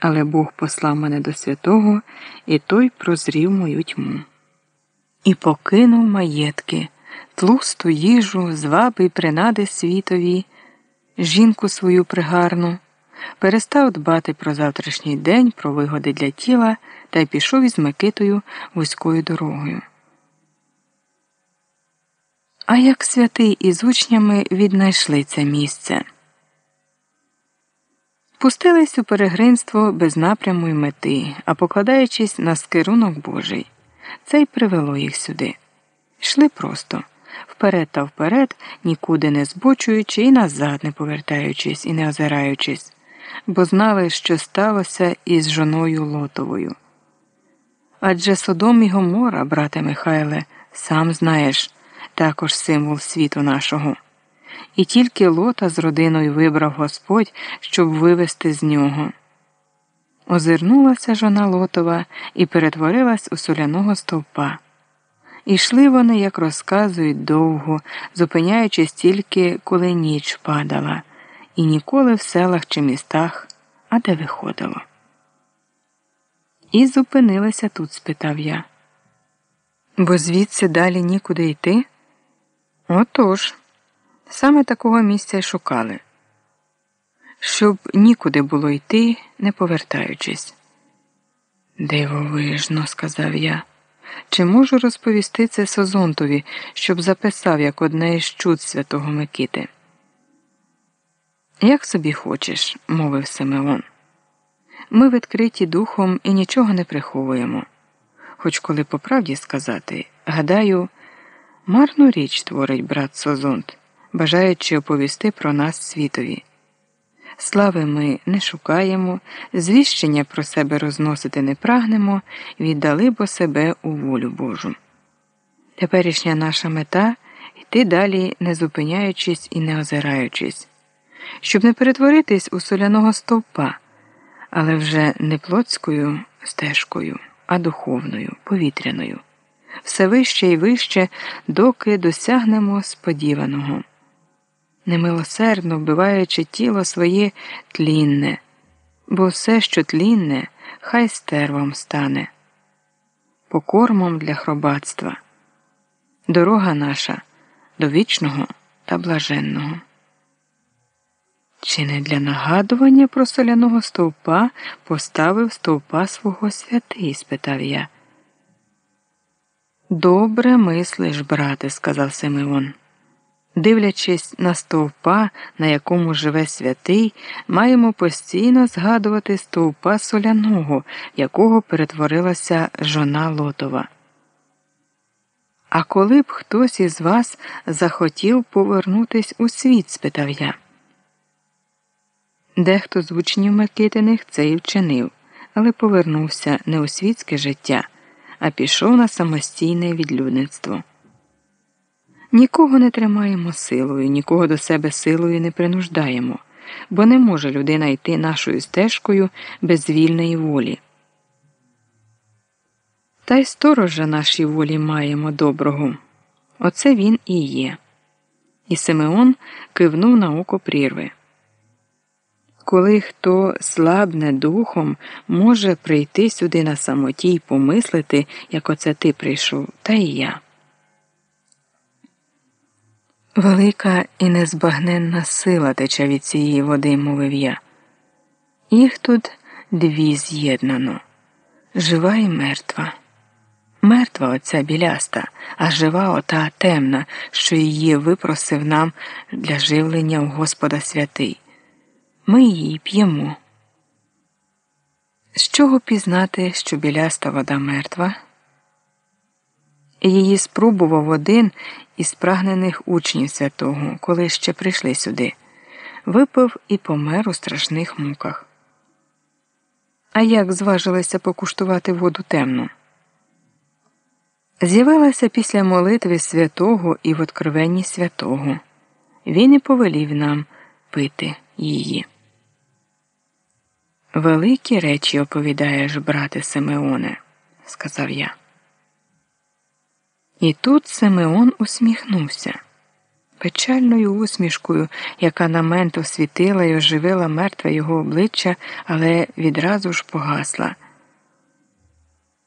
але Бог послав мене до святого, і той прозрів мою тьму. І покинув маєтки, тлусту їжу, зваби й принади світові, жінку свою пригарну, перестав дбати про завтрашній день, про вигоди для тіла та й пішов із Микитою вузькою дорогою. А як святий із учнями віднайшли це місце? Пустились у перегринство без напряму й мети, а покладаючись на скерунок Божий. Це й привело їх сюди. Йшли просто вперед та вперед, нікуди не збочуючи і назад не повертаючись і не озираючись, бо знали, що сталося із жоною Лотовою. Адже Содом і Гомора, брате Михайле, сам знаєш, також символ світу нашого. І тільки лота з родиною вибрав Господь, щоб вивести з нього. Озирнулася жона Лотова і перетворилась у соляного стовпа. Ішли вони, як розказують, довго, зупиняючись тільки, коли ніч падала, і ніколи в селах чи містах, а де виходило. І зупинилися тут, спитав я. Бо звідси далі нікуди йти? Отож. Саме такого місця й шукали, щоб нікуди було йти, не повертаючись. Дивовижно, сказав я. Чи можу розповісти це Созонтові, щоб записав як одне із чуд святого Микити? Як собі хочеш, мовив Симеон. Ми відкриті духом і нічого не приховуємо. Хоч коли по правді сказати, гадаю, марну річ творить брат Созонт бажаючи оповісти про нас світові. Слави ми не шукаємо, звіщення про себе розносити не прагнемо, віддали бо себе у волю Божу. Теперішня наша мета йти далі, не зупиняючись і не озираючись, щоб не перетворитись у соляного стовпа, але вже не плотською стежкою, а духовною, повітряною, все вище і вище, доки досягнемо сподіваного немилосердно вбиваючи тіло своє тлінне, бо все, що тлінне, хай стервом стане, покормом для хробатства, дорога наша до вічного та блаженного. Чи не для нагадування про соляного стовпа поставив стовпа свого святий? спитав я. Добре мислиш, брате, сказав Симеон. Дивлячись на стовпа, на якому живе святий, маємо постійно згадувати стовпа соляного, якого перетворилася жона Лотова. А коли б хтось із вас захотів повернутись у світ? спитав я. Дехто з учнів Микитиних це і вчинив, але повернувся не у світське життя, а пішов на самостійне відлюдництво. Нікого не тримаємо силою, нікого до себе силою не принуждаємо, бо не може людина йти нашою стежкою без вільної волі. Та й сторожа нашій волі маємо доброго. Оце він і є. І Симеон кивнув на око прірви. Коли хто слабне духом, може прийти сюди на самоті й помислити, як оце ти прийшов, та й я. Велика і незбагненна сила тече від цієї води, мовив я. Їх тут дві з'єднано жива і мертва. Мертва оця біляста, а жива ота темна, що її випросив нам для живлення у Господа святий. Ми її п'ємо. З чого пізнати, що біляста вода мертва? Її спробував один із прагнених учнів святого, коли ще прийшли сюди, випив і помер у страшних муках. А як зважилися покуштувати воду темну? З'явилася після молитви святого і в откровенні святого. Він і повелів нам пити її. Великі речі оповідаєш, брате Симеоне, сказав я. І тут Симеон усміхнувся. печальною усмішкою, яка на мент освітила й оживила мертве його обличчя, але відразу ж погасла.